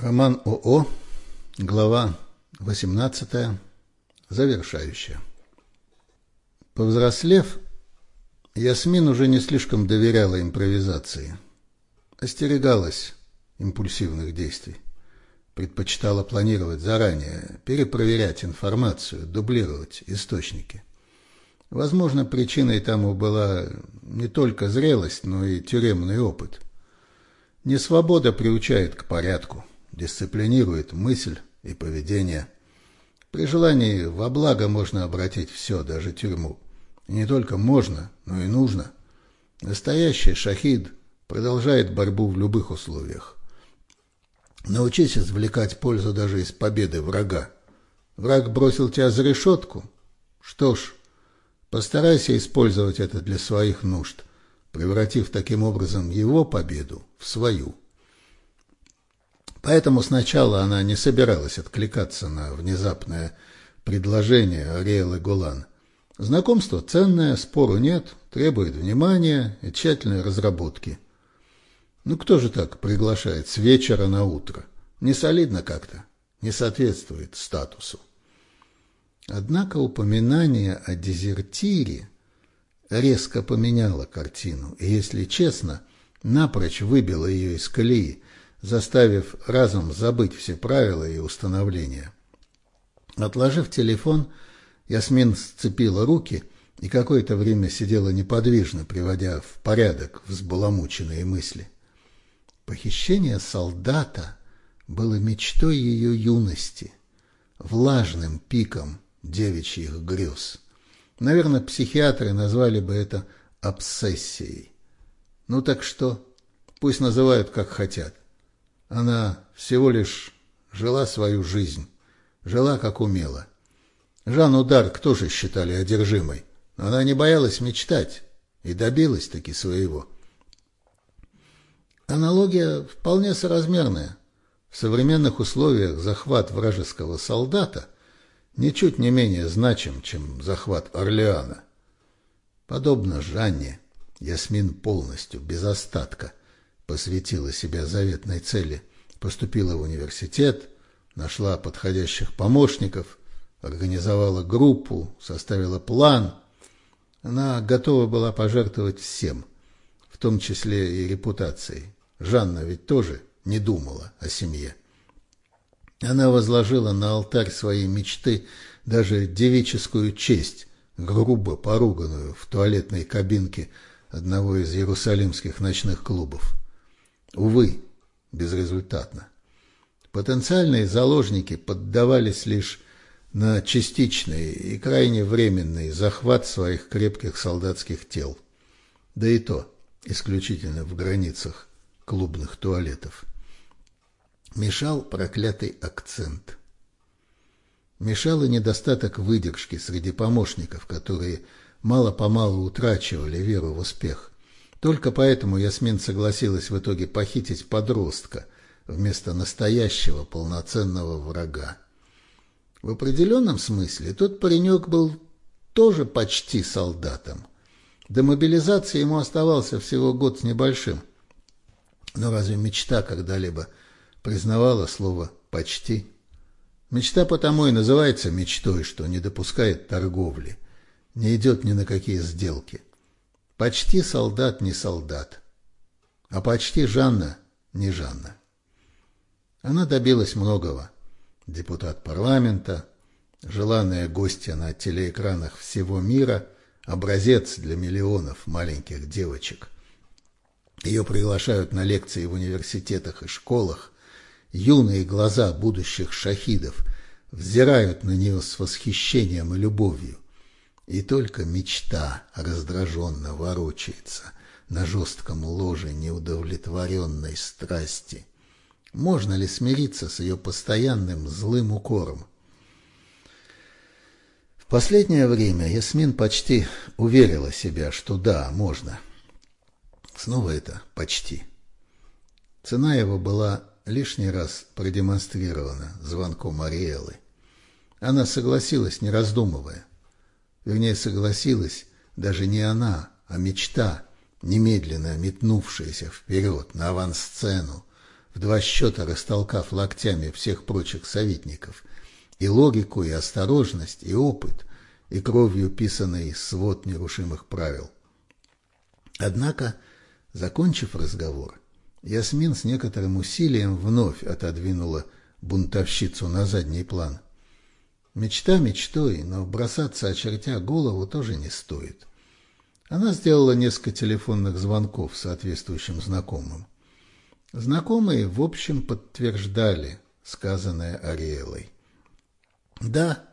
Роман ОО, глава 18, завершающая. Повзрослев, Ясмин уже не слишком доверяла импровизации, остерегалась импульсивных действий, предпочитала планировать заранее, перепроверять информацию, дублировать источники. Возможно, причиной тому была не только зрелость, но и тюремный опыт. Несвобода приучает к порядку – дисциплинирует мысль и поведение. При желании во благо можно обратить все, даже тюрьму. И не только можно, но и нужно. Настоящий шахид продолжает борьбу в любых условиях. Научись извлекать пользу даже из победы врага. Враг бросил тебя за решетку? Что ж, постарайся использовать это для своих нужд, превратив таким образом его победу в свою. Поэтому сначала она не собиралась откликаться на внезапное предложение Ариэлы Гулан. Знакомство ценное, спору нет, требует внимания и тщательной разработки. Ну кто же так приглашает с вечера на утро? Не солидно как-то, не соответствует статусу. Однако упоминание о дезертире резко поменяло картину, и, если честно, напрочь выбило ее из колеи, заставив разом забыть все правила и установления. Отложив телефон, Ясмин сцепила руки и какое-то время сидела неподвижно, приводя в порядок взбаламученные мысли. Похищение солдата было мечтой ее юности, влажным пиком девичьих грез. Наверное, психиатры назвали бы это обсессией. Ну так что, пусть называют как хотят. Она всего лишь жила свою жизнь, жила как умела. Жанну Дарк тоже считали одержимой, но она не боялась мечтать и добилась таки своего. Аналогия вполне соразмерная. В современных условиях захват вражеского солдата ничуть не менее значим, чем захват Орлеана. Подобно Жанне, Ясмин полностью, без остатка – посвятила себя заветной цели, поступила в университет, нашла подходящих помощников, организовала группу, составила план. Она готова была пожертвовать всем, в том числе и репутацией. Жанна ведь тоже не думала о семье. Она возложила на алтарь своей мечты даже девическую честь, грубо поруганную в туалетной кабинке одного из иерусалимских ночных клубов. Увы, безрезультатно. Потенциальные заложники поддавались лишь на частичный и крайне временный захват своих крепких солдатских тел. Да и то исключительно в границах клубных туалетов. Мешал проклятый акцент. Мешал и недостаток выдержки среди помощников, которые мало-помалу утрачивали веру в успех. Только поэтому Ясмин согласилась в итоге похитить подростка вместо настоящего полноценного врага. В определенном смысле тот паренек был тоже почти солдатом. До мобилизации ему оставался всего год с небольшим. Но разве мечта когда-либо признавала слово «почти»? Мечта потому и называется мечтой, что не допускает торговли, не идет ни на какие сделки. Почти солдат не солдат, а почти Жанна не Жанна. Она добилась многого. Депутат парламента, желанная гостья на телеэкранах всего мира, образец для миллионов маленьких девочек. Ее приглашают на лекции в университетах и школах. Юные глаза будущих шахидов взирают на нее с восхищением и любовью. И только мечта раздраженно ворочается на жестком ложе неудовлетворенной страсти. Можно ли смириться с ее постоянным злым укором? В последнее время Ясмин почти уверила себя, что да, можно. Снова это «почти». Цена его была лишний раз продемонстрирована звонком Ариэлы. Она согласилась, не раздумывая. Вернее, согласилась даже не она, а мечта, немедленно метнувшаяся вперед на авансцену, в два счета растолкав локтями всех прочих советников, и логику, и осторожность, и опыт, и кровью писанный свод нерушимых правил. Однако, закончив разговор, Ясмин с некоторым усилием вновь отодвинула бунтовщицу на задний план. Мечта мечтой, но бросаться, очертя голову, тоже не стоит. Она сделала несколько телефонных звонков соответствующим знакомым. Знакомые, в общем, подтверждали сказанное Ариэлой. Да,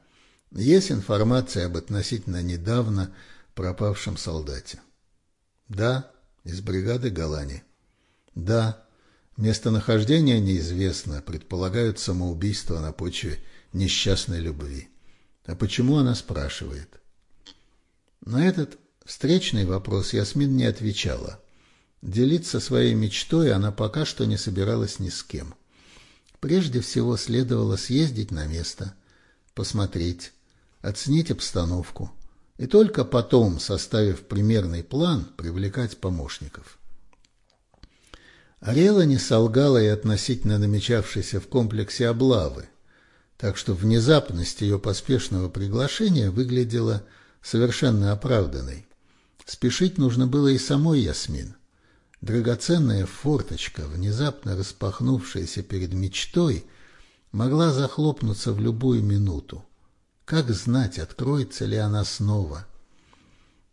есть информация об относительно недавно пропавшем солдате. Да, из бригады Галани. Да, местонахождение неизвестно, предполагают самоубийство на почве несчастной любви. А почему она спрашивает? На этот встречный вопрос Ясмин не отвечала. Делиться своей мечтой она пока что не собиралась ни с кем. Прежде всего следовало съездить на место, посмотреть, оценить обстановку и только потом, составив примерный план, привлекать помощников. Арела не солгала и относительно намечавшейся в комплексе облавы, так что внезапность ее поспешного приглашения выглядела совершенно оправданной. Спешить нужно было и самой Ясмин. Драгоценная форточка, внезапно распахнувшаяся перед мечтой, могла захлопнуться в любую минуту. Как знать, откроется ли она снова?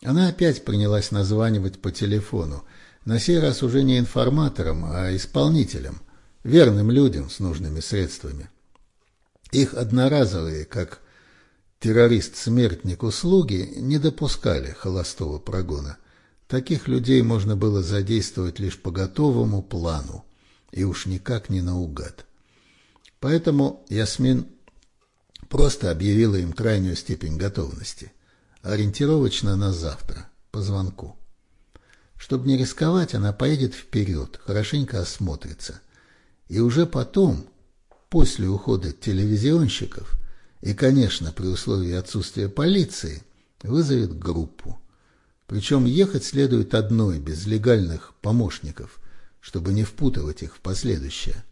Она опять принялась названивать по телефону, на сей раз уже не информаторам, а исполнителям, верным людям с нужными средствами. Их одноразовые, как террорист-смертник услуги, не допускали холостого прогона. Таких людей можно было задействовать лишь по готовому плану, и уж никак не наугад. Поэтому Ясмин просто объявила им крайнюю степень готовности, ориентировочно на завтра, по звонку. Чтобы не рисковать, она поедет вперед, хорошенько осмотрится. И уже потом, после ухода телевизионщиков, и, конечно, при условии отсутствия полиции, вызовет группу. Причем ехать следует одной, без легальных помощников, чтобы не впутывать их в последующее.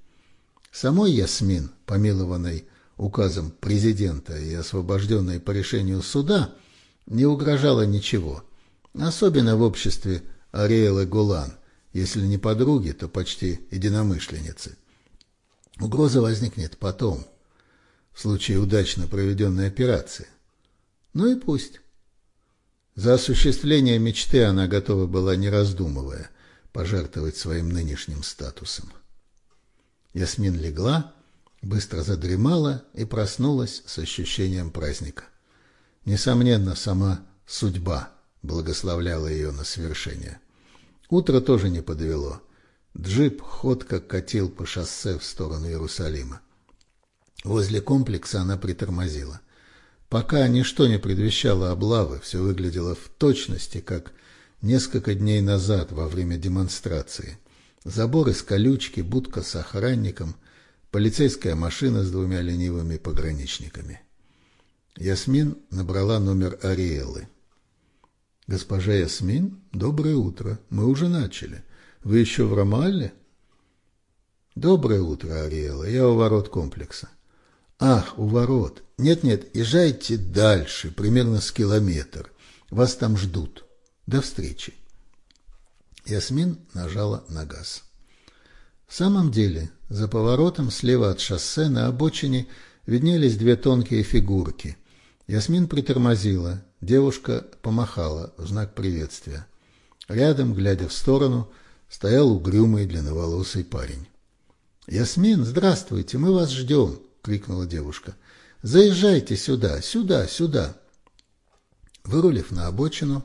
Самой Ясмин, помилованной указом президента и освобожденной по решению суда, не угрожало ничего, особенно в обществе Ариэлы Гулан, если не подруги, то почти единомышленницы. Угроза возникнет потом, в случае удачно проведенной операции. Ну и пусть. За осуществление мечты она готова была, не раздумывая, пожертвовать своим нынешним статусом. Ясмин легла, быстро задремала и проснулась с ощущением праздника. Несомненно, сама судьба благословляла ее на свершение. Утро тоже не подвело. Джип ходко катил по шоссе в сторону Иерусалима. Возле комплекса она притормозила. Пока ничто не предвещало облавы, все выглядело в точности, как несколько дней назад во время демонстрации. Забор из колючки, будка с охранником, полицейская машина с двумя ленивыми пограничниками. Ясмин набрала номер Ариэлы. «Госпожа Ясмин, доброе утро. Мы уже начали. Вы еще в Рамалле?» «Доброе утро, Ариэла. Я у ворот комплекса». «Ах, у ворот. Нет-нет, езжайте дальше, примерно с километр. Вас там ждут. До встречи». Ясмин нажала на газ. В самом деле, за поворотом слева от шоссе на обочине виднелись две тонкие фигурки. Ясмин притормозила, девушка помахала в знак приветствия. Рядом, глядя в сторону, стоял угрюмый длинноволосый парень. «Ясмин, здравствуйте, мы вас ждем!» — крикнула девушка. «Заезжайте сюда, сюда, сюда!» Вырулив на обочину,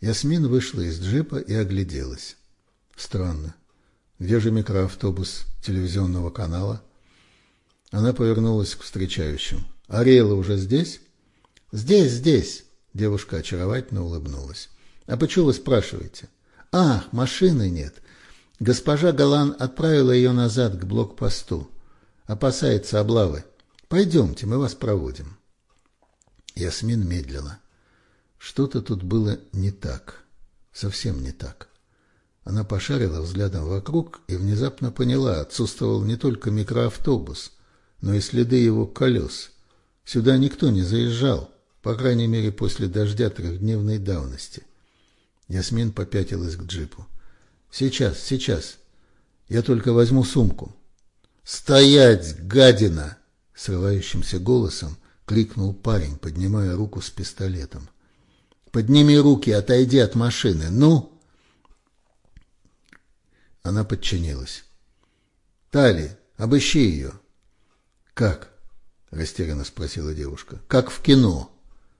Ясмин вышла из джипа и огляделась. Странно. Где же микроавтобус телевизионного канала? Она повернулась к встречающим. «Ариэла уже здесь?» «Здесь, здесь!» Девушка очаровательно улыбнулась. «А почему вы спрашиваете?» «Ах, машины нет. Госпожа Галан отправила ее назад к блокпосту. Опасается облавы. Пойдемте, мы вас проводим». Ясмин медлила. Что-то тут было не так, совсем не так. Она пошарила взглядом вокруг и внезапно поняла, отсутствовал не только микроавтобус, но и следы его колес. Сюда никто не заезжал, по крайней мере после дождя трехдневной давности. Ясмин попятилась к джипу. «Сейчас, сейчас. Я только возьму сумку». «Стоять, гадина!» — срывающимся голосом крикнул парень, поднимая руку с пистолетом. «Подними руки, отойди от машины. Ну!» Она подчинилась. «Тали, обыщи ее». «Как?» — растерянно спросила девушка. «Как в кино.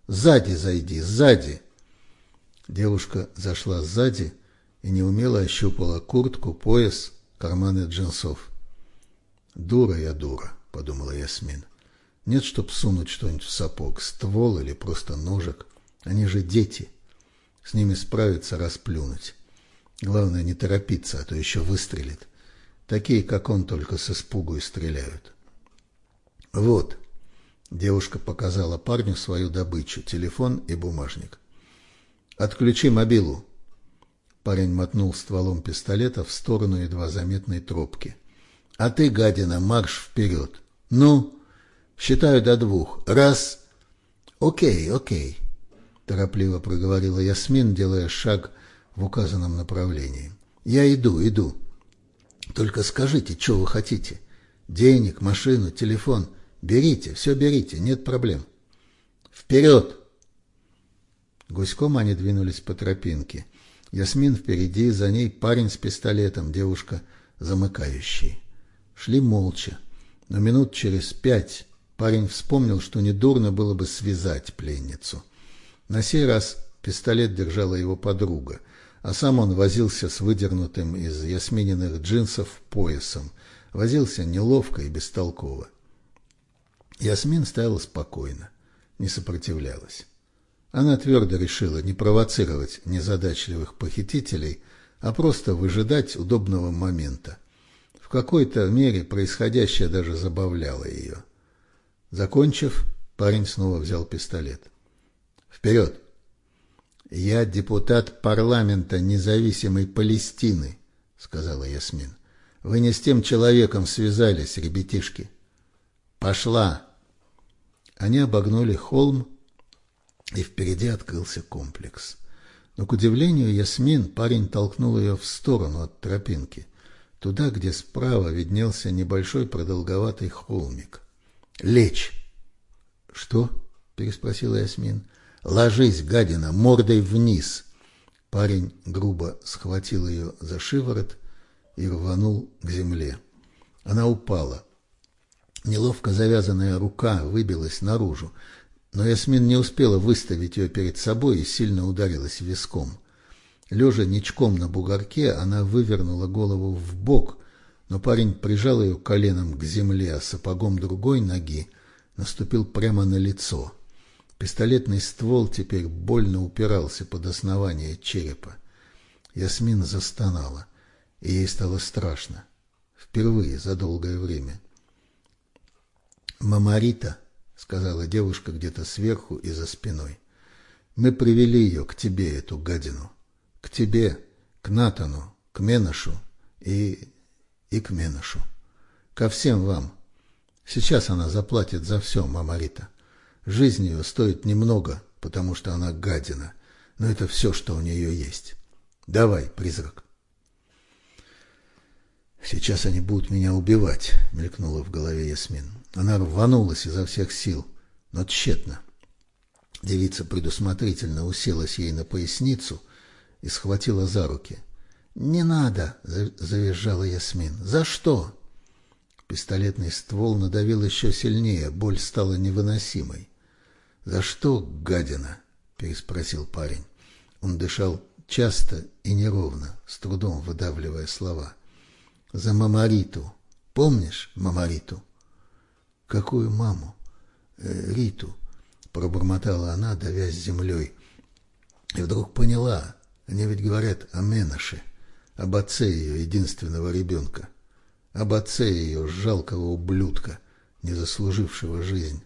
Сзади зайди, сзади». Девушка зашла сзади и неумело ощупала куртку, пояс, карманы джинсов. «Дура я дура», — подумала Ясмин. «Нет, чтоб сунуть что-нибудь в сапог, ствол или просто ножик. Они же дети. С ними справиться, расплюнуть. Главное не торопиться, а то еще выстрелит. Такие, как он, только с испугу и стреляют». «Вот», — девушка показала парню свою добычу, телефон и бумажник. «Отключи мобилу!» Парень мотнул стволом пистолета в сторону едва заметной тропки. «А ты, гадина, марш вперед! Ну, считаю до двух. Раз...» «Окей, окей», — торопливо проговорила Ясмин, делая шаг в указанном направлении. «Я иду, иду. Только скажите, что вы хотите? Денег, машину, телефон. Берите, все берите, нет проблем. Вперед!» Гуськом они двинулись по тропинке. Ясмин впереди, за ней парень с пистолетом, девушка замыкающий. Шли молча, но минут через пять парень вспомнил, что недурно было бы связать пленницу. На сей раз пистолет держала его подруга, а сам он возился с выдернутым из ясмининых джинсов поясом, возился неловко и бестолково. Ясмин стояла спокойно, не сопротивлялась. Она твердо решила не провоцировать незадачливых похитителей, а просто выжидать удобного момента. В какой-то мере происходящее даже забавляло ее. Закончив, парень снова взял пистолет. «Вперед!» «Я депутат парламента независимой Палестины», — сказала Ясмин. «Вы не с тем человеком связались, ребятишки». «Пошла!» Они обогнули холм, и впереди открылся комплекс. Но, к удивлению Ясмин, парень толкнул ее в сторону от тропинки, туда, где справа виднелся небольшой продолговатый холмик. «Лечь!» «Что?» — переспросила Ясмин. «Ложись, гадина, мордой вниз!» Парень грубо схватил ее за шиворот и рванул к земле. Она упала. Неловко завязанная рука выбилась наружу но Ясмин не успела выставить ее перед собой и сильно ударилась виском. Лежа ничком на бугорке, она вывернула голову в бок, но парень прижал ее коленом к земле, а сапогом другой ноги наступил прямо на лицо. Пистолетный ствол теперь больно упирался под основание черепа. Ясмин застонала, и ей стало страшно. Впервые за долгое время. «Мамарита», сказала девушка где-то сверху и за спиной. Мы привели ее к тебе, эту гадину. К тебе, к Натану, к Меношу и... и к Меношу. Ко всем вам. Сейчас она заплатит за все, мама Рита. Жизнь ее стоит немного, потому что она гадина, но это все, что у нее есть. Давай, призрак. Сейчас они будут меня убивать, мелькнула в голове Ясмин. Она рванулась изо всех сил, но тщетно. Девица предусмотрительно уселась ей на поясницу и схватила за руки. «Не надо!» — завизжала Ясмин. «За что?» Пистолетный ствол надавил еще сильнее, боль стала невыносимой. «За что, гадина?» — переспросил парень. Он дышал часто и неровно, с трудом выдавливая слова. «За Мамариту. Помнишь Мамариту?» Какую маму? Э, Риту, пробормотала она, давясь землей. И вдруг поняла, они ведь говорят о Менаше, об отце ее единственного ребенка, об отце ее жалкого ублюдка, не заслужившего жизнь.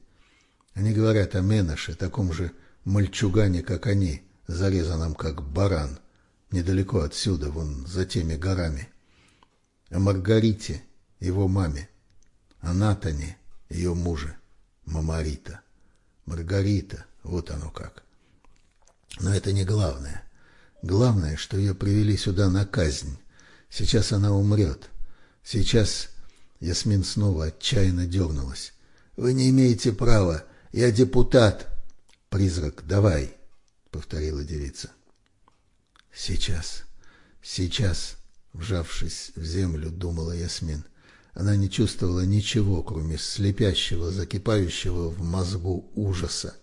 Они говорят о Менаше, таком же мальчугане, как они, зарезанном как баран, недалеко отсюда, вон за теми горами. О Маргарите, его маме, о Натане, ее муже, Мамарита. Маргарита, вот оно как. Но это не главное. Главное, что ее привели сюда на казнь. Сейчас она умрет. Сейчас Ясмин снова отчаянно дернулась. «Вы не имеете права. Я депутат». «Призрак, давай», — повторила девица. «Сейчас, сейчас», — вжавшись в землю, думала Ясмин. Она не чувствовала ничего, кроме слепящего, закипающего в мозгу ужаса.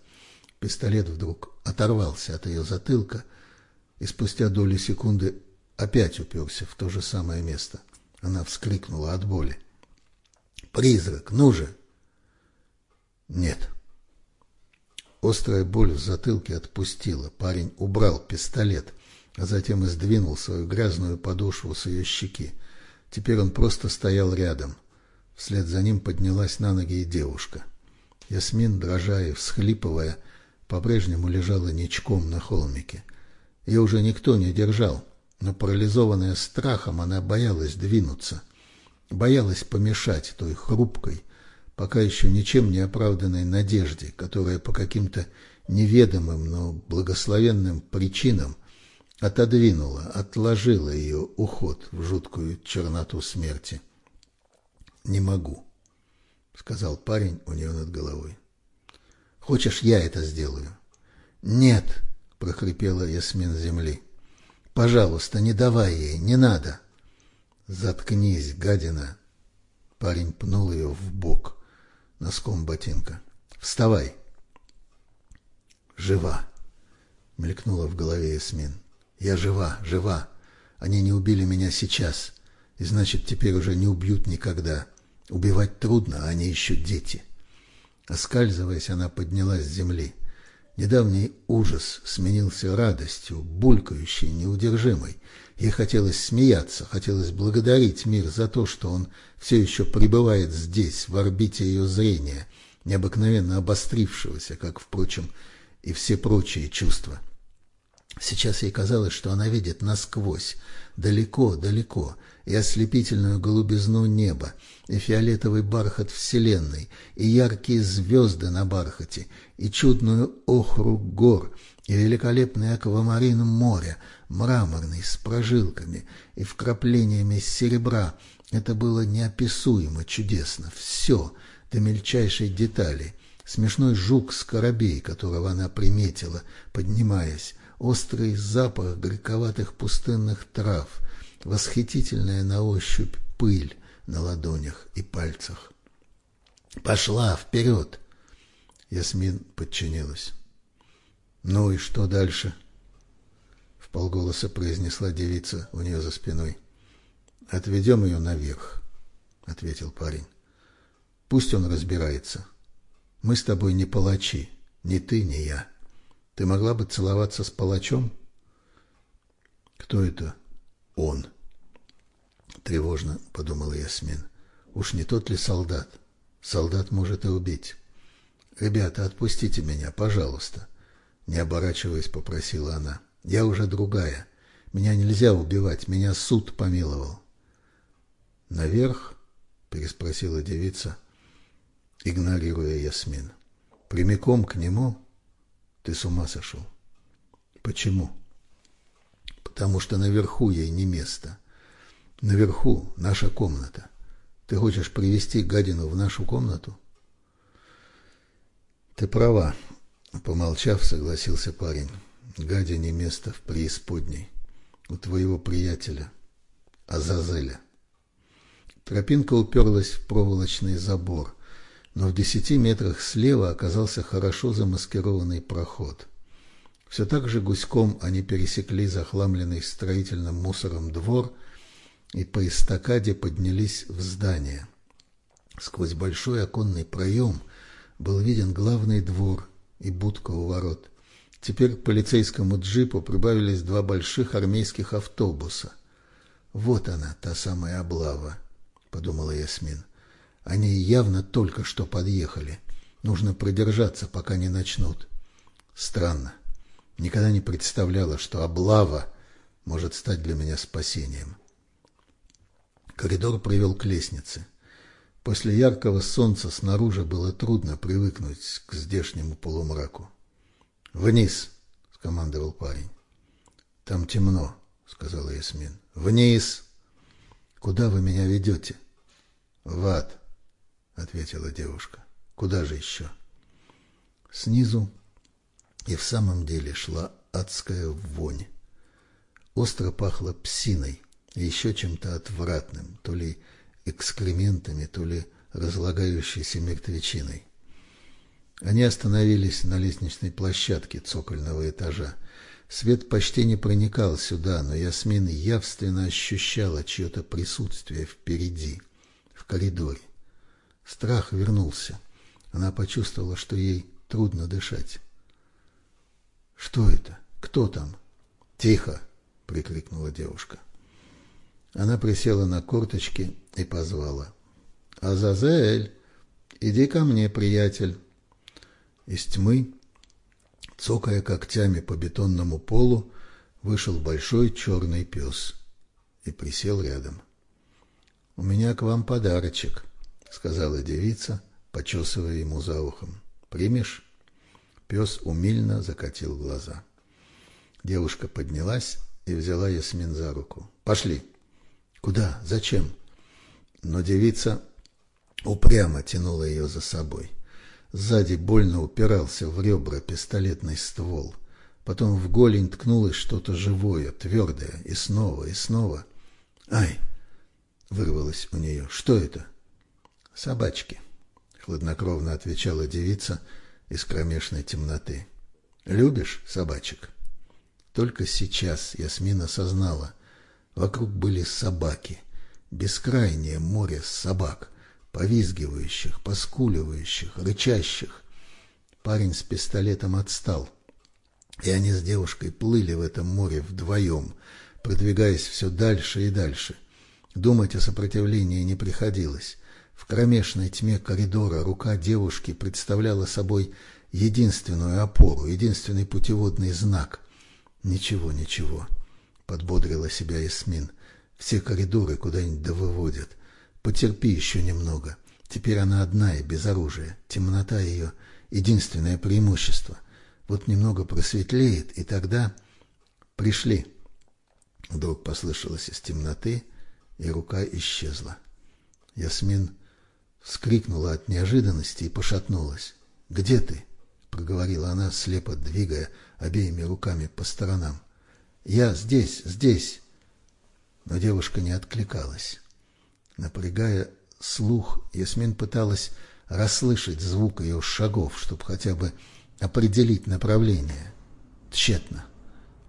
Пистолет вдруг оторвался от ее затылка и спустя доли секунды опять уперся в то же самое место. Она вскрикнула от боли. «Призрак, ну же!» «Нет». Острая боль в затылке отпустила. Парень убрал пистолет, а затем и сдвинул свою грязную подошву с ее щеки. Теперь он просто стоял рядом. Вслед за ним поднялась на ноги и девушка. Ясмин, дрожа и всхлипывая, по-прежнему лежала ничком на холмике. Ее уже никто не держал, но парализованная страхом, она боялась двинуться, боялась помешать той хрупкой, пока еще ничем не оправданной надежде, которая по каким-то неведомым, но благословенным причинам отодвинула, отложила ее уход в жуткую черноту смерти. «Не могу», — сказал парень у нее над головой. «Хочешь, я это сделаю?» «Нет», — прохрипела Ясмин земли. «Пожалуйста, не давай ей, не надо». «Заткнись, гадина!» Парень пнул ее в бок носком ботинка. «Вставай!» «Жива!» — мелькнула в голове Ясмин. Я жива, жива. Они не убили меня сейчас, и значит, теперь уже не убьют никогда. Убивать трудно, а они еще дети. Оскальзываясь, она поднялась с земли. Недавний ужас сменился радостью, булькающей, неудержимой. Ей хотелось смеяться, хотелось благодарить мир за то, что он все еще пребывает здесь, в орбите ее зрения, необыкновенно обострившегося, как, впрочем, и все прочие чувства. Сейчас ей казалось, что она видит насквозь, далеко, далеко, и ослепительную голубизну неба, и фиолетовый бархат вселенной, и яркие звезды на бархате, и чудную охру гор, и великолепный аквамарин моря, мраморный, с прожилками и вкраплениями серебра. Это было неописуемо чудесно. Все, до мельчайшей детали. Смешной жук с корабей, которого она приметила, поднимаясь, острый запах горьковатых пустынных трав, восхитительная на ощупь пыль на ладонях и пальцах. «Пошла вперед!» Ясмин подчинилась. «Ну и что дальше?» В полголоса произнесла девица у нее за спиной. «Отведем ее наверх», — ответил парень. «Пусть он разбирается. Мы с тобой не палачи, ни ты, ни я». Ты могла бы целоваться с палачом? Кто это? Он. Тревожно подумала Ясмин. Уж не тот ли солдат? Солдат может и убить. Ребята, отпустите меня, пожалуйста. Не оборачиваясь, попросила она. Я уже другая. Меня нельзя убивать, меня суд помиловал. Наверх? Переспросила девица, игнорируя Ясмин. Прямиком к нему? Ты с ума сошел. Почему? Потому что наверху ей не место. Наверху наша комната. Ты хочешь привести гадину в нашу комнату? Ты права, помолчав, согласился парень. Гадине место в преисподней. У твоего приятеля, Азазеля. Тропинка уперлась в проволочный забор – но в десяти метрах слева оказался хорошо замаскированный проход. Все так же гуськом они пересекли захламленный строительным мусором двор и по эстакаде поднялись в здание. Сквозь большой оконный проем был виден главный двор и будка у ворот. Теперь к полицейскому джипу прибавились два больших армейских автобуса. «Вот она, та самая облава», — подумала Ясмин. Они явно только что подъехали. Нужно продержаться, пока не начнут. Странно. Никогда не представляла, что облава может стать для меня спасением. Коридор привел к лестнице. После яркого солнца снаружи было трудно привыкнуть к здешнему полумраку. «Вниз!» — скомандовал парень. «Там темно», — сказала Ясмин. «Вниз!» «Куда вы меня ведете?» «В ад», — ответила девушка. «Куда же еще?» Снизу и в самом деле шла адская вонь. Остро пахло псиной и еще чем-то отвратным, то ли экскрементами, то ли разлагающейся мертвечиной. Они остановились на лестничной площадке цокольного этажа. Свет почти не проникал сюда, но Ясмин явственно ощущала чье-то присутствие впереди, в коридоре. Страх вернулся. Она почувствовала, что ей трудно дышать. «Что это? Кто там?» «Тихо!» — прикрикнула девушка. Она присела на корточки и позвала. «Азазель, иди ко мне, приятель!» Из тьмы Цокая когтями по бетонному полу, вышел большой черный пес и присел рядом. — У меня к вам подарочек, — сказала девица, почесывая ему за ухом. — Примешь? Пес умильно закатил глаза. Девушка поднялась и взяла Ясмин за руку. — Пошли. — Куда? Зачем? Но девица упрямо тянула ее за собой. — Сзади больно упирался в ребра пистолетный ствол. Потом в голень ткнулось что-то живое, твердое, и снова, и снова. «Ай!» — вырвалось у нее. «Что это?» «Собачки», — хладнокровно отвечала девица из кромешной темноты. «Любишь собачек?» Только сейчас Ясмина осознала. Вокруг были собаки. Бескрайнее море собак повизгивающих, поскуливающих, рычащих. Парень с пистолетом отстал, и они с девушкой плыли в этом море вдвоем, продвигаясь все дальше и дальше. Думать о сопротивлении не приходилось. В кромешной тьме коридора рука девушки представляла собой единственную опору, единственный путеводный знак. «Ничего, ничего», — подбодрила себя Ясмин. «Все коридоры куда-нибудь да выводят. Потерпи еще немного. Теперь она одна и без оружия. Темнота ее — единственное преимущество. Вот немного просветлеет, и тогда... Пришли. Вдруг послышалось из темноты, и рука исчезла. Ясмин вскрикнула от неожиданности и пошатнулась. «Где ты?» — проговорила она, слепо двигая обеими руками по сторонам. «Я здесь, здесь!» Но девушка не откликалась. Напрягая слух, Ясмин пыталась расслышать звук ее шагов, чтобы хотя бы определить направление. Тщетно.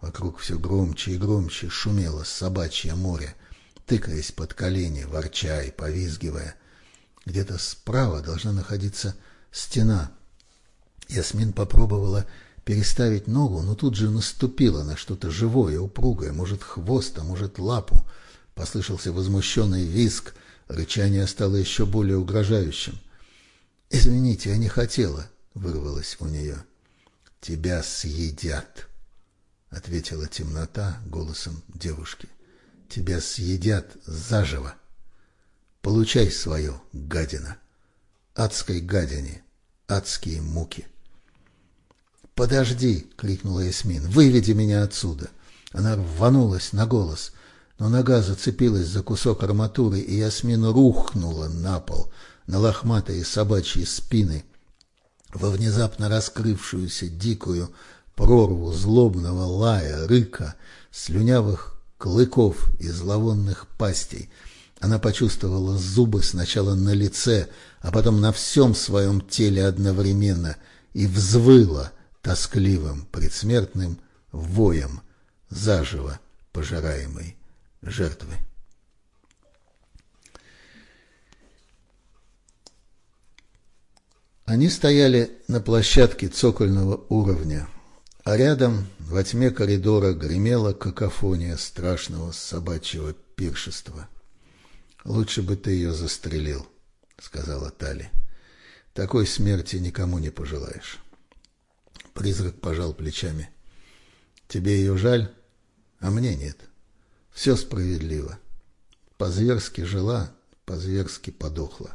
Вокруг все громче и громче шумело собачье море, тыкаясь под колени, ворча и повизгивая. Где-то справа должна находиться стена. Ясмин попробовала переставить ногу, но тут же наступила на что-то живое, упругое, может, хвост, а может, лапу. Послышался возмущенный визг, рычание стало еще более угрожающим. «Извините, я не хотела», — вырвалось у нее. «Тебя съедят», — ответила темнота голосом девушки. «Тебя съедят заживо. Получай свое, гадина. Адской гадине, адские муки». «Подожди!» — крикнула Ясмин. «Выведи меня отсюда!» Она рванулась на голос — но нога зацепилась за кусок арматуры, и Ясмин рухнула на пол, на лохматые собачьи спины, во внезапно раскрывшуюся дикую прорву злобного лая, рыка, слюнявых клыков и зловонных пастей. Она почувствовала зубы сначала на лице, а потом на всем своем теле одновременно и взвыла тоскливым предсмертным воем, заживо пожираемой жертвы. Они стояли на площадке цокольного уровня, а рядом во тьме коридора гремела какофония страшного собачьего пиршества. «Лучше бы ты ее застрелил», — сказала Тали. «Такой смерти никому не пожелаешь». Призрак пожал плечами. «Тебе ее жаль?» а мне нет. Все справедливо. По-зверски жила, по-зверски подохла.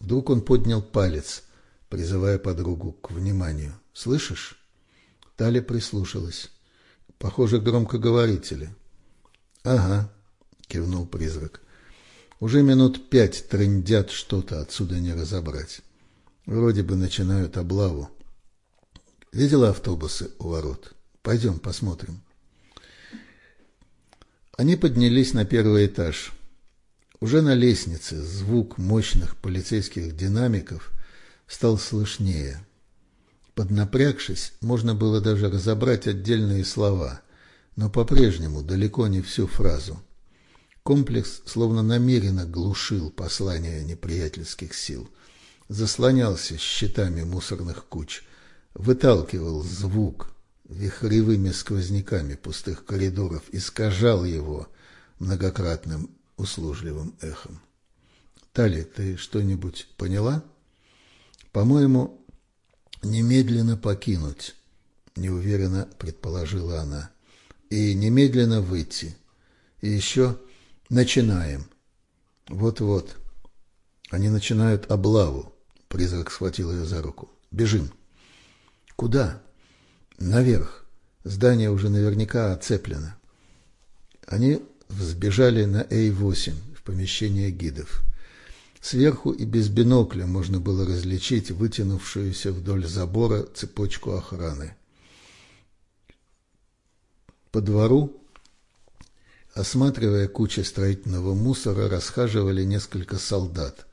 Вдруг он поднял палец, призывая подругу к вниманию. «Слышишь?» Таля прислушалась. «Похоже, громкоговорители». «Ага», — кивнул призрак. «Уже минут пять трындят что-то, отсюда не разобрать. Вроде бы начинают облаву. Видела автобусы у ворот? Пойдем посмотрим». Они поднялись на первый этаж. Уже на лестнице звук мощных полицейских динамиков стал слышнее. Поднапрягшись, можно было даже разобрать отдельные слова, но по-прежнему далеко не всю фразу. Комплекс словно намеренно глушил послание неприятельских сил, заслонялся щитами мусорных куч, выталкивал звук вихревыми сквозняками пустых коридоров, искажал его многократным услужливым эхом. «Тали, ты что-нибудь поняла?» «По-моему, немедленно покинуть», — неуверенно предположила она, — «и немедленно выйти. И еще начинаем». «Вот-вот. Они начинают облаву». Призрак схватил ее за руку. «Бежим». «Куда?» «Наверх. Здание уже наверняка оцеплено». Они взбежали на А8 в помещение гидов. Сверху и без бинокля можно было различить вытянувшуюся вдоль забора цепочку охраны. По двору, осматривая кучи строительного мусора, расхаживали несколько солдат.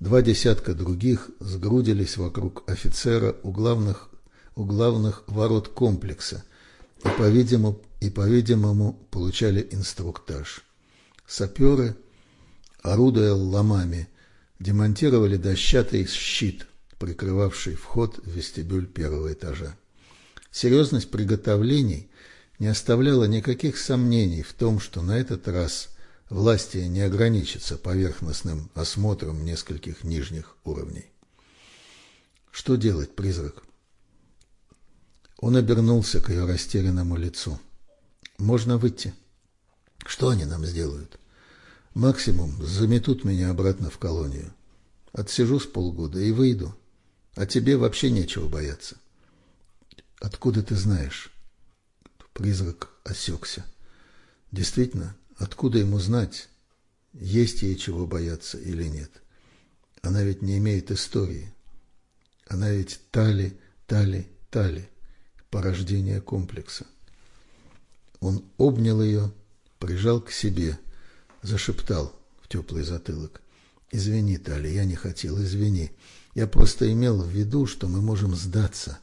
Два десятка других сгрудились вокруг офицера у главных, у главных ворот комплекса и, по-видимому, и, по-видимому, получали инструктаж. Саперы, орудуя ломами, демонтировали дощатый щит, прикрывавший вход в вестибюль первого этажа. Серьезность приготовлений не оставляла никаких сомнений в том, что на этот раз власти не ограничатся поверхностным осмотром нескольких нижних уровней. Что делать, призрак? Он обернулся к ее растерянному лицу. Можно выйти. Что они нам сделают? Максимум заметут меня обратно в колонию. Отсижу с полгода и выйду. А тебе вообще нечего бояться. Откуда ты знаешь? Призрак осекся. Действительно, откуда ему знать, есть ей чего бояться или нет? Она ведь не имеет истории. Она ведь Тали, Тали, Тали, порождение комплекса. Он обнял ее, прижал к себе, зашептал в теплый затылок. «Извини, Тали, я не хотел, извини. Я просто имел в виду, что мы можем сдаться».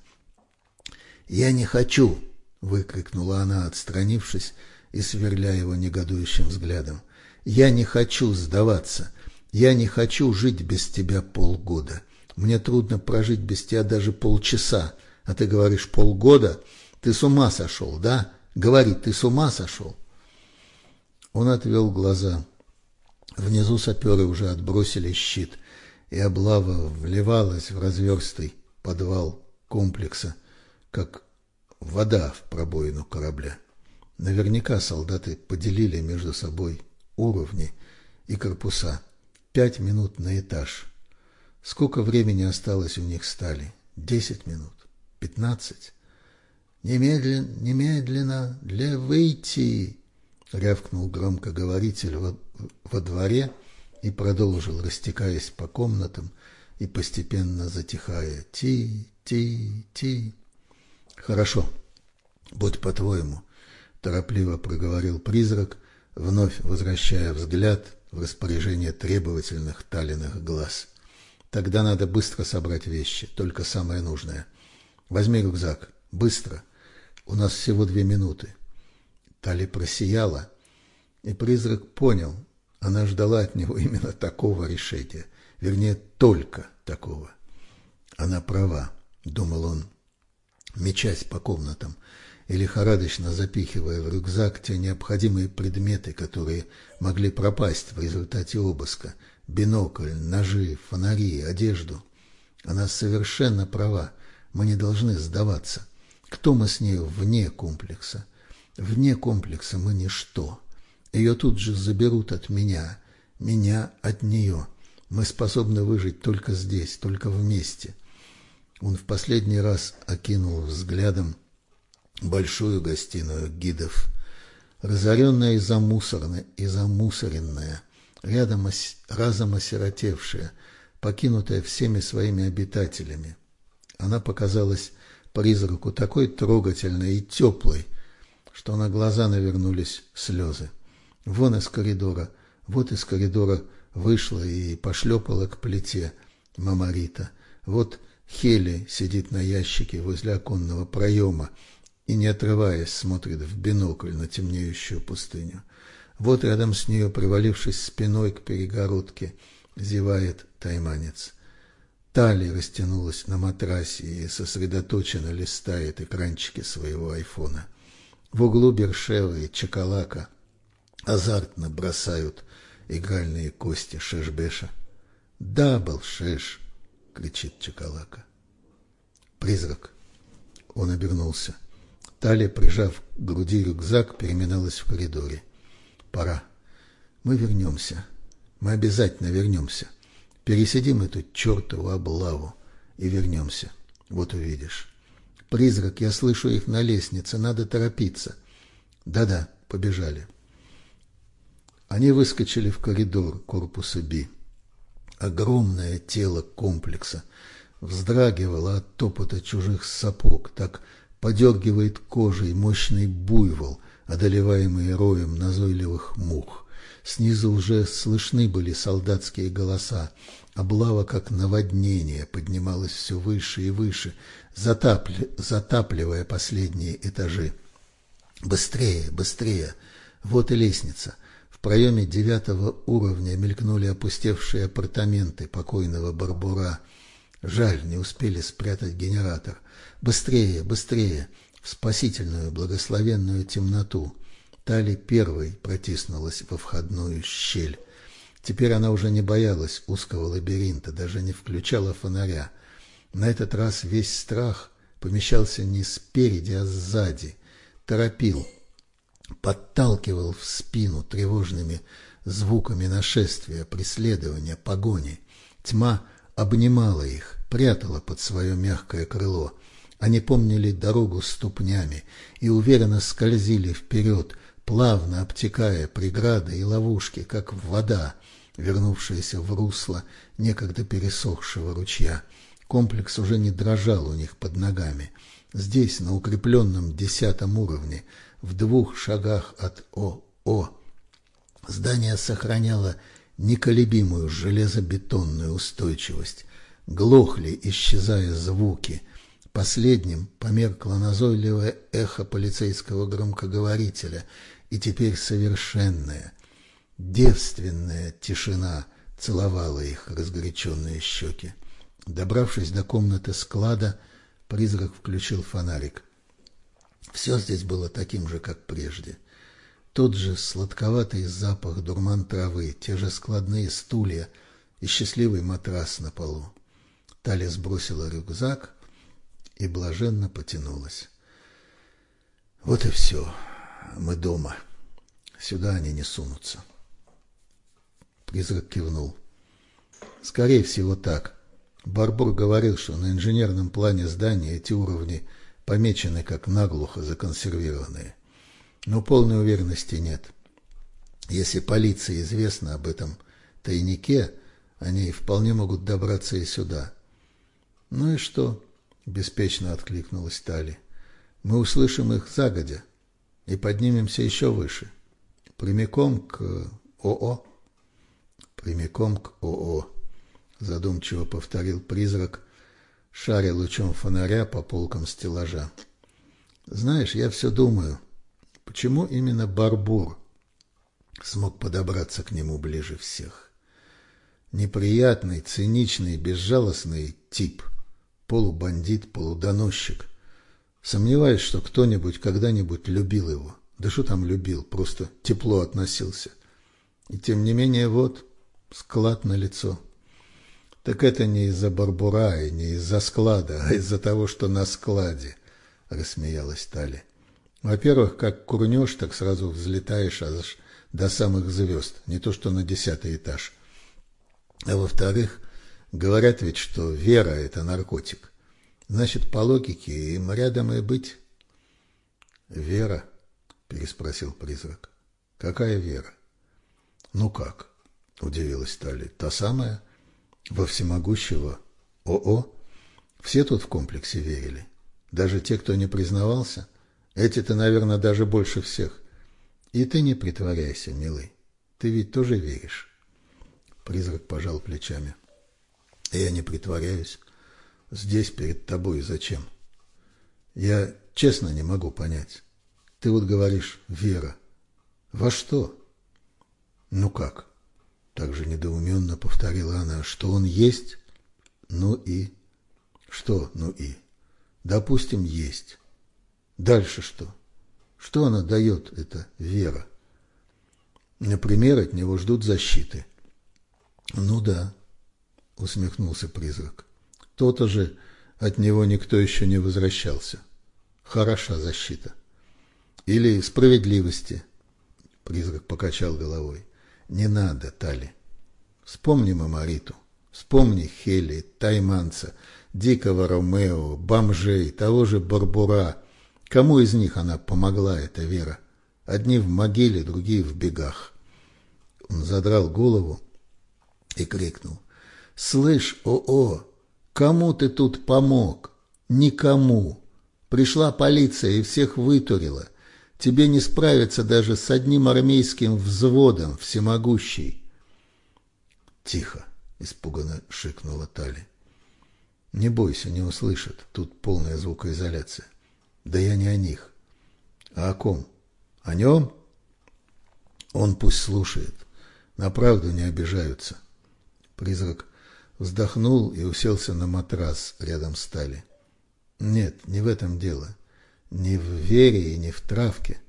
«Я не хочу!» — выкрикнула она, отстранившись и сверля его негодующим взглядом. «Я не хочу сдаваться. Я не хочу жить без тебя полгода. Мне трудно прожить без тебя даже полчаса. А ты говоришь полгода? Ты с ума сошел, да? Говорит, ты с ума сошел? Он отвел глаза. Внизу саперы уже отбросили щит, и облава вливалась в разверстый подвал комплекса, как вода в пробоину корабля. Наверняка солдаты поделили между собой уровни и корпуса. Пять минут на этаж. Сколько времени осталось у них стали? Десять минут? Пятнадцать? «Немедленно, немедленно, для выйти!» — рявкнул громкоговоритель во, во дворе и продолжил, растекаясь по комнатам и постепенно затихая. «Ти, ти, ти!» «Хорошо, будь по-твоему», — торопливо проговорил призрак, вновь возвращая взгляд в распоряжение требовательных талиных глаз. «Тогда надо быстро собрать вещи, только самое нужное. Возьми рюкзак, быстро!» У нас всего две минуты. Тали просияла, и призрак понял, она ждала от него именно такого решения, вернее, только такого. Она права, думал он, мечась по комнатам и лихорадочно запихивая в рюкзак те необходимые предметы, которые могли пропасть в результате обыска, бинокль, ножи, фонари, одежду. Она совершенно права, мы не должны сдаваться. Кто мы с нею вне комплекса? Вне комплекса мы ничто. Ее тут же заберут от меня, меня от нее. Мы способны выжить только здесь, только вместе. Он в последний раз окинул взглядом большую гостиную гидов, разоренная и замусорная, и замусоренная, рядом ос, разом осиротевшая, покинутая всеми своими обитателями. Она показалась призраку такой трогательной и теплой, что на глаза навернулись слезы. Вон из коридора, вот из коридора вышла и пошлепала к плите мама Рита. Вот Хели сидит на ящике возле оконного проема и, не отрываясь, смотрит в бинокль на темнеющую пустыню. Вот рядом с нее, привалившись спиной к перегородке, зевает тайманец. Тали растянулась на матрасе и сосредоточенно листает экранчики своего айфона. В углу Бершева и Чакалака азартно бросают игральные кости Шешбеша. «Дабл, Шеш!» — кричит Чакалака. «Призрак!» Он обернулся. Талия, прижав к груди рюкзак, переминалась в коридоре. «Пора. Мы вернемся. Мы обязательно вернемся. Пересидим эту чертову облаву и вернемся. Вот увидишь. Призрак, я слышу их на лестнице, надо торопиться. Да-да, побежали». Они выскочили в коридор корпуса Би. Огромное тело комплекса вздрагивало от топота чужих сапог, так подергивает кожей мощный буйвол, одолеваемый роем назойливых мух. Снизу уже слышны были солдатские голоса. Облава, как наводнение, поднималась все выше и выше, затапли, затапливая последние этажи. Быстрее, быстрее! Вот и лестница. Проеме девятого уровня мелькнули опустевшие апартаменты покойного Барбура. Жаль, не успели спрятать генератор. Быстрее, быстрее, в спасительную благословенную темноту. Тали первой протиснулась во входную щель. Теперь она уже не боялась узкого лабиринта, даже не включала фонаря. На этот раз весь страх помещался не спереди, а сзади. Торопил, подталкивал в спину тревожными звуками нашествия, преследования, погони. Тьма обнимала их, прятала под свое мягкое крыло. Они помнили дорогу ступнями и уверенно скользили вперед, плавно обтекая преграды и ловушки, как вода, вернувшаяся в русло некогда пересохшего ручья. Комплекс уже не дрожал у них под ногами. Здесь, на укрепленном десятом уровне, в двух шагах от ОО, здание сохраняло неколебимую железобетонную устойчивость. Глохли, исчезая звуки. Последним померкло назойливое эхо полицейского громкоговорителя, и теперь совершенная, девственная тишина целовала их разгоряченные щеки. Добравшись до комнаты склада, призрак включил фонарик. Все здесь было таким же, как прежде — тот же сладковатый запах дурман травы, те же складные стулья и счастливый матрас на полу. Таля сбросила рюкзак и блаженно потянулась. Вот и все. Мы дома. Сюда они не сунутся. Призрак кивнул. Скорее всего так. Барбур говорил, что на инженерном плане здания эти уровни помечены как наглухо законсервированные но полной уверенности нет. Если полиции известно об этом тайнике, они вполне могут добраться и сюда. Ну и что? Беспечно откликнулась Тали. Мы услышим их загодя и поднимемся еще выше. Прямиком к ОО. Прямиком к ОО. Задумчиво повторил призрак, шаря лучом фонаря по полкам стеллажа. Знаешь, я все думаю, Почему именно Барбур смог подобраться к нему ближе всех? Неприятный, циничный, безжалостный тип. Полубандит, полудоносчик. Сомневаюсь, что кто-нибудь когда-нибудь любил его. Да что там любил, просто тепло относился. И тем не менее, вот, склад на лицо. Так это не из-за Барбура и не из-за склада, а из-за того, что на складе, рассмеялась Таля. Во-первых, как курнешь, так сразу взлетаешь аж до самых звезд, не то что на десятый этаж. А во-вторых, говорят ведь, что вера – это наркотик. Значит, по логике им рядом и быть. «Вера?» – переспросил призрак. «Какая вера?» «Ну как?» – удивилась Тали. «Та самая? Во всемогущего ОО? Все тут в комплексе верили. Даже те, кто не признавался. Эти-то, наверное, даже больше всех. И ты не притворяйся, милый. Ты ведь тоже веришь?» Призрак пожал плечами. «Я не притворяюсь. Здесь перед тобой зачем? Я честно не могу понять. Ты вот говоришь «вера». Во что? Ну как? Так же недоуменно повторила она, что он есть, ну и... Что ну и? Допустим, есть. Дальше что? Что она дает, эта вера? Например, от него ждут защиты. Ну да, усмехнулся призрак. То-то же от него никто еще не возвращался. Хороша защита. Или справедливости. Призрак покачал головой. Не надо, Тали. Вспомни Мамариту. Вспомни Хели, Тайманца, Дикого Ромео, бомжей, того же Барбура. Кому из них она помогла, эта вера? Одни в могиле, другие в бегах. Он задрал голову и крикнул. «Слышь, о-о, кому ты тут помог? Никому. Пришла полиция и всех вытурила. Тебе не справиться даже с одним армейским взводом, всемогущий. Тихо, испуганно шикнула Тали. Не бойся, не услышат. Тут полная звукоизоляция. Да я не о них. А о ком? О нем? Он пусть слушает. На правду не обижаются. Призрак вздохнул и уселся на матрас рядом с Тали. Нет, не в этом дело ни в вере и ни в травке.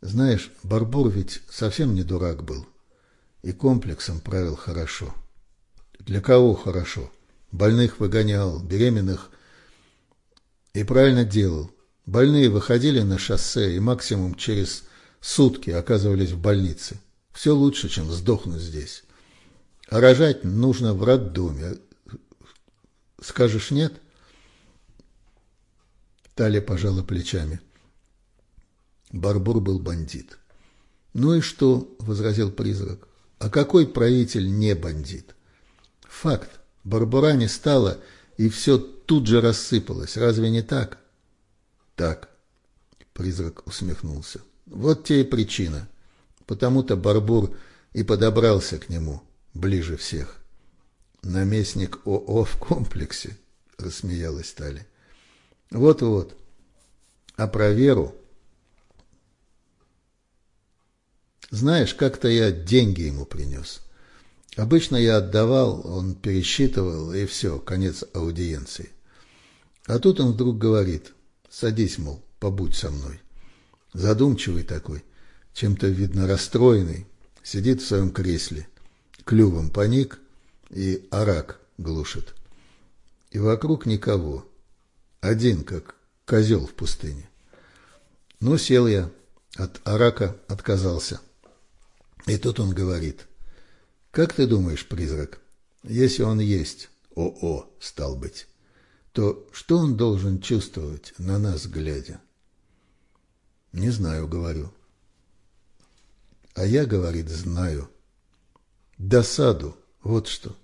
Знаешь, Барбур ведь совсем не дурак был. И комплексом правил хорошо. Для кого хорошо? Больных выгонял, беременных. И правильно делал. Больные выходили на шоссе и максимум через сутки оказывались в больнице. Все лучше, чем сдохнуть здесь. А рожать нужно в роддоме. Скажешь нет – Таля пожала плечами. Барбур был бандит. «Ну и что?» – возразил призрак. «А какой правитель не бандит?» «Факт. Барбура не стало, и все тут же рассыпалось. Разве не так?» «Так», – призрак усмехнулся. «Вот те и причина. Потому-то Барбур и подобрался к нему ближе всех». «Наместник ОО в комплексе», – рассмеялась Таля. Вот-вот. А про веру? Знаешь, как-то я деньги ему принес. Обычно я отдавал, он пересчитывал, и все, конец аудиенции. А тут он вдруг говорит, садись, мол, побудь со мной. Задумчивый такой, чем-то, видно, расстроенный, сидит в своем кресле, клювом поник и арак глушит. И вокруг никого, один, как козел в пустыне. Ну, сел я, от арака отказался. И тут он говорит, «Как ты думаешь, призрак, если он есть, ОО, стал быть, то что он должен чувствовать, на нас глядя?» «Не знаю», — говорю. А я, говорит, знаю. Досаду, вот что.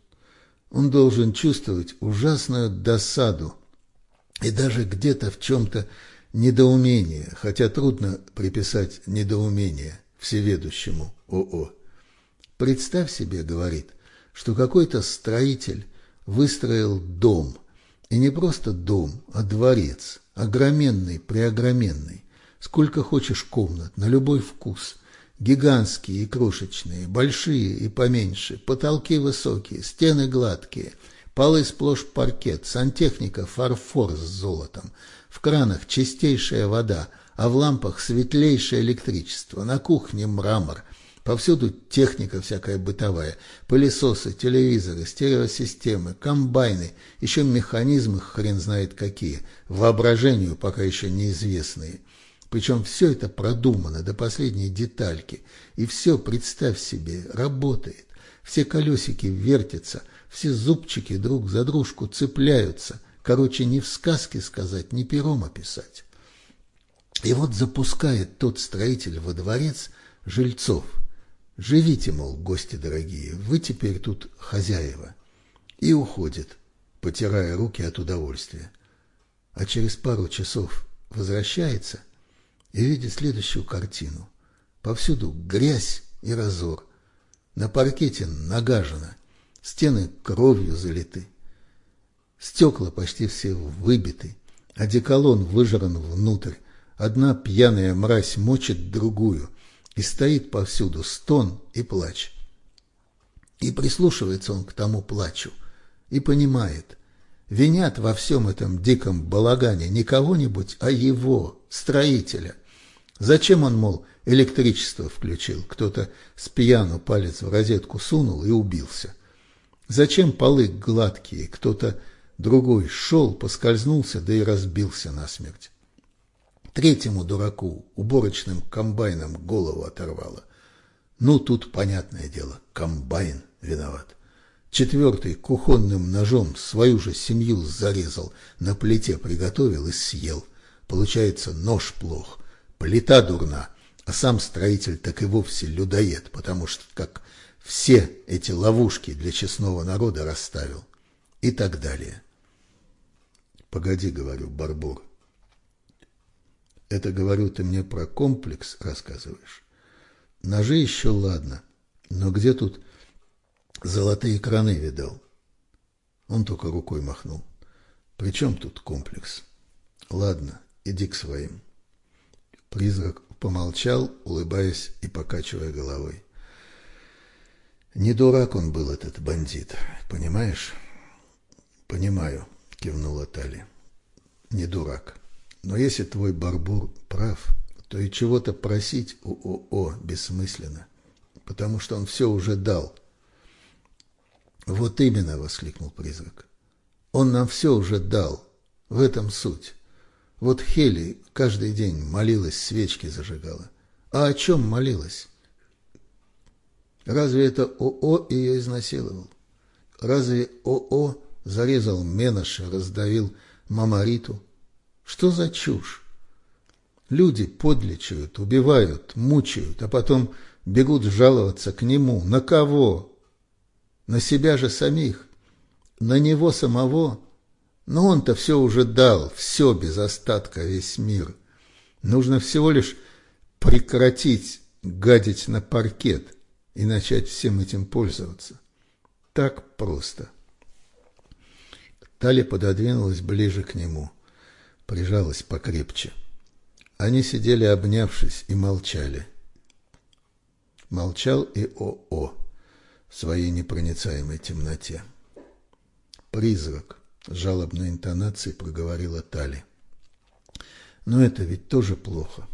Он должен чувствовать ужасную досаду и даже где-то в чем-то недоумение, хотя трудно приписать недоумение всеведущему ОО. Представь себе, говорит, что какой-то строитель выстроил дом, и не просто дом, а дворец, огроменный, преогроменный, сколько хочешь комнат, на любой вкус, гигантские и крошечные, большие и поменьше, потолки высокие, стены гладкие – Полы сплошь паркет, сантехника фарфор с золотом, в кранах чистейшая вода, а в лампах светлейшее электричество, на кухне мрамор, повсюду техника всякая бытовая, пылесосы, телевизоры, стереосистемы, комбайны, еще механизмы хрен знает какие, воображению пока еще неизвестные. Причем все это продумано до последней детальки. И все, представь себе, работает. Все колесики вертятся, все зубчики друг за дружку цепляются. Короче, не в сказке сказать, не пером описать. И вот запускает тот строитель во дворец жильцов. Живите, мол, гости дорогие, вы теперь тут хозяева. И уходит, потирая руки от удовольствия. А через пару часов возвращается и видит следующую картину. Повсюду грязь и разор. На паркете нагажено, стены кровью залиты. Стекла почти все выбиты, одеколон выжран внутрь. Одна пьяная мразь мочит другую, и стоит повсюду стон и плач. И прислушивается он к тому плачу, и понимает, винят во всем этом диком балагане не кого-нибудь, а его, строителя. Зачем он, мол, электричество включил? Кто-то с пьяну палец в розетку сунул и убился. Зачем полы гладкие? Кто-то другой шел, поскользнулся, да и разбился насмерть. Третьему дураку уборочным комбайном голову оторвало. Ну, тут, понятное дело, комбайн виноват. Четвертый кухонным ножом свою же семью зарезал, на плите приготовил и съел. Получается, нож плох, плита дурна, а сам строитель так и вовсе людоед, потому что как все эти ловушки для честного народа расставил. И так далее. Погоди, говорю, Барбур, это, говорю, ты мне про комплекс рассказываешь. Ножи еще ладно, но где тут золотые краны видал? Он только рукой махнул. При чем тут комплекс? Ладно, иди к своим. Призрак помолчал, улыбаясь и покачивая головой. Не дурак он был, этот бандит, понимаешь? Понимаю, кивнула Тали. Не дурак. Но если твой Барбур прав, то и чего-то просить у ООО бессмысленно, потому что он все уже дал. Вот именно, воскликнул призрак. Он нам все уже дал. В этом суть. Вот Хели каждый день молилась, свечки зажигала. А о чем молилась? Разве это ОО ее изнасиловал? Разве ОО зарезал Меноша, раздавил Мамариту? Что за чушь? Люди подлечают, убивают, мучают, а потом бегут жаловаться к нему. На кого? На себя же самих? На него самого? Но он-то все уже дал, все без остатка, весь мир. Нужно всего лишь прекратить гадить на паркет и начать всем этим пользоваться. Так просто. Таля пододвинулась ближе к нему – прижалась покрепче. Они сидели, обнявшись, и молчали. Молчал и ОО в своей непроницаемой темноте. «Призрак», — жалобной интонацией проговорила Тали. «Но это ведь тоже плохо.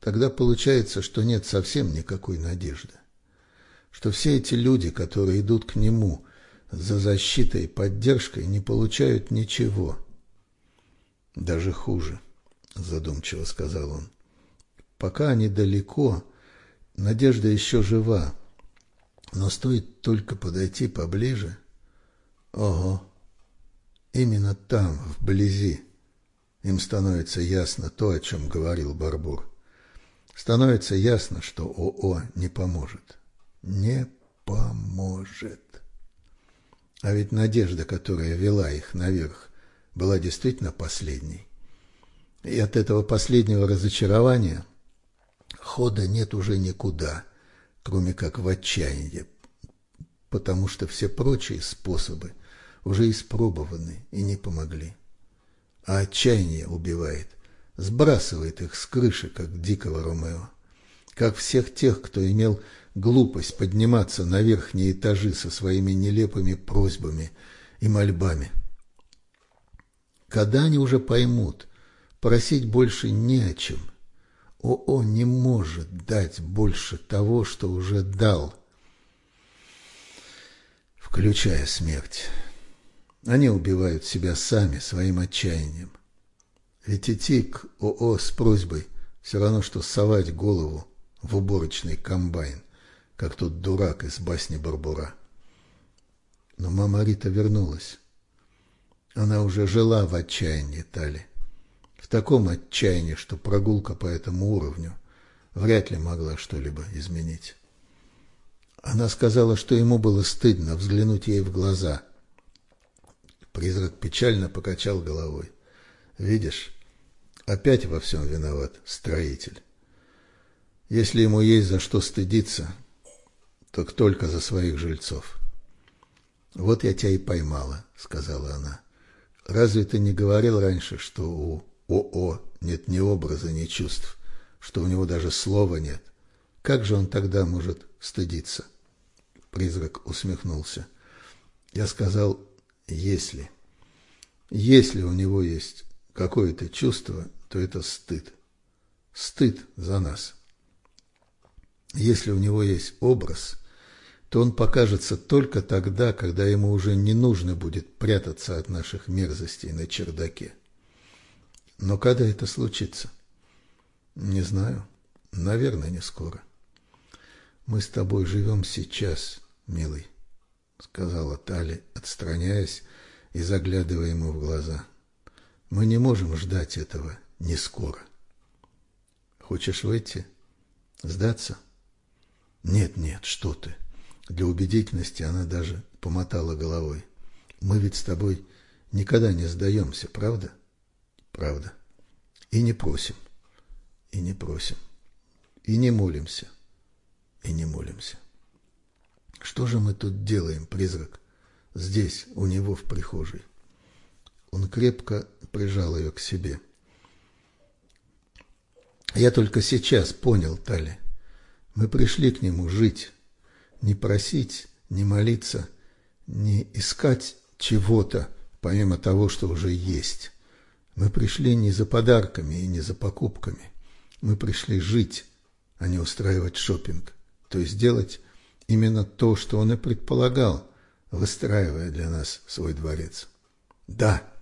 Тогда получается, что нет совсем никакой надежды. Что все эти люди, которые идут к нему за защитой и поддержкой, не получают ничего» Даже хуже, задумчиво сказал он. Пока они далеко, надежда еще жива, но стоит только подойти поближе. Ого, именно там, вблизи, им становится ясно то, о чем говорил Барбур. Становится ясно, что ОО не поможет. Не поможет. А ведь надежда, которая вела их наверх, была действительно последней. И от этого последнего разочарования хода нет уже никуда, кроме как в отчаянии, потому что все прочие способы уже испробованы и не помогли. А отчаяние убивает, сбрасывает их с крыши, как дикого Ромео, как всех тех, кто имел глупость подниматься на верхние этажи со своими нелепыми просьбами и мольбами – когда они уже поймут, просить больше не о чем. ОО не может дать больше того, что уже дал, включая смерть. Они убивают себя сами своим отчаянием. Ведь идти к ОО с просьбой все равно, что совать голову в уборочный комбайн, как тот дурак из басни Барбура. Но мама Рита вернулась. Она уже жила в отчаянии Тали. В таком отчаянии, что прогулка по этому уровню вряд ли могла что-либо изменить. Она сказала, что ему было стыдно взглянуть ей в глаза. Призрак печально покачал головой. «Видишь, опять во всем виноват строитель. Если ему есть за что стыдиться, так только за своих жильцов». «Вот я тебя и поймала», — сказала она. «Разве ты не говорил раньше, что у ОО нет ни образа, ни чувств, что у него даже слова нет? Как же он тогда может стыдиться?» Призрак усмехнулся. Я сказал «если». Если у него есть какое-то чувство, то это стыд. Стыд за нас. Если у него есть образ, то он покажется только тогда, когда ему уже не нужно будет прятаться от наших мерзостей на чердаке. Но когда это случится? Не знаю. Наверное, не скоро. Мы с тобой живем сейчас, милый, сказала Тали, отстраняясь и заглядывая ему в глаза. Мы не можем ждать этого не скоро. Хочешь выйти? Сдаться? Нет, нет, что ты? Для убедительности она даже помотала головой. Мы ведь с тобой никогда не сдаемся, правда? Правда. И не просим. И не просим. И не молимся. И не молимся. Что же мы тут делаем, призрак? Здесь, у него в прихожей. Он крепко прижал ее к себе. Я только сейчас понял, Тали. Мы пришли к нему жить, не просить, не молиться, не искать чего-то, помимо того, что уже есть. Мы пришли не за подарками и не за покупками. Мы пришли жить, а не устраивать шопинг, то есть делать именно то, что он и предполагал, выстраивая для нас свой дворец. «Да», —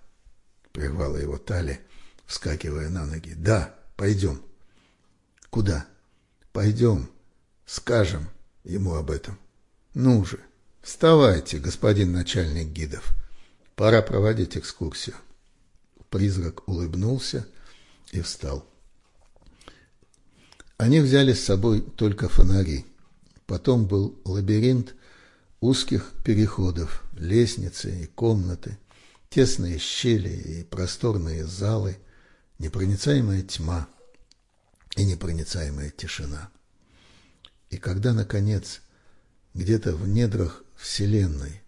прервала его Тали, вскакивая на ноги, — «да, пойдем». «Куда?» «Пойдем, скажем» ему об этом. Ну же, вставайте, господин начальник гидов. Пора проводить экскурсию. Призрак улыбнулся и встал. Они взяли с собой только фонари. Потом был лабиринт узких переходов, лестницы и комнаты, тесные щели и просторные залы, непроницаемая тьма и непроницаемая тишина. И когда, наконец, где-то в недрах Вселенной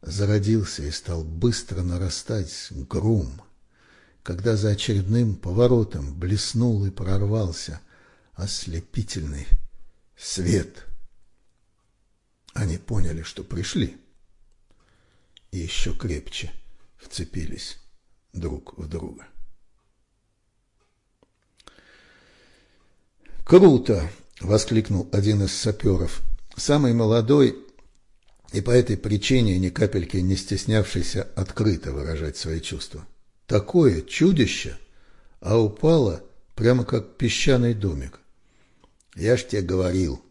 зародился и стал быстро нарастать гром, когда за очередным поворотом блеснул и прорвался ослепительный свет, они поняли, что пришли, и еще крепче вцепились друг в друга. Круто! воскликнул один из саперов, самый молодой и по этой причине ни капельки не стеснявшийся открыто выражать свои чувства. Такое чудище, а упало прямо как песчаный домик. Я ж тебе говорил,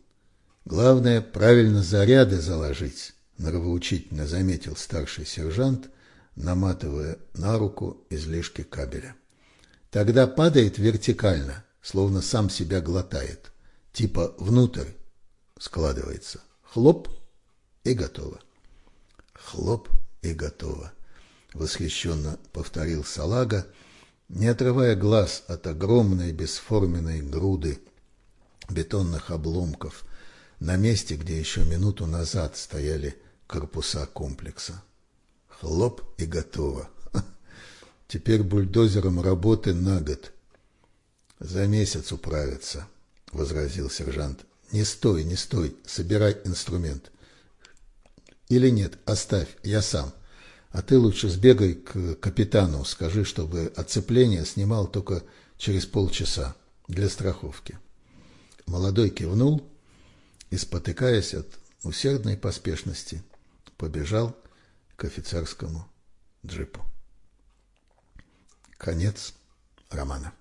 главное правильно заряды заложить, нравоучительно заметил старший сержант, наматывая на руку излишки кабеля. Тогда падает вертикально, словно сам себя глотает типа внутрь складывается. Хлоп и готово. Хлоп и готово. Восхищенно повторил Салага, не отрывая глаз от огромной бесформенной груды бетонных обломков на месте, где еще минуту назад стояли корпуса комплекса. Хлоп и готово. Теперь бульдозером работы на год. За месяц управиться. — возразил сержант. «Не стой, не стой, собирай инструмент». «Или нет, оставь, я сам. А ты лучше сбегай к капитану, скажи, чтобы оцепление снимал только через полчаса для страховки». Молодой кивнул и, спотыкаясь от усердной поспешности, побежал к офицерскому джипу. Конец романа.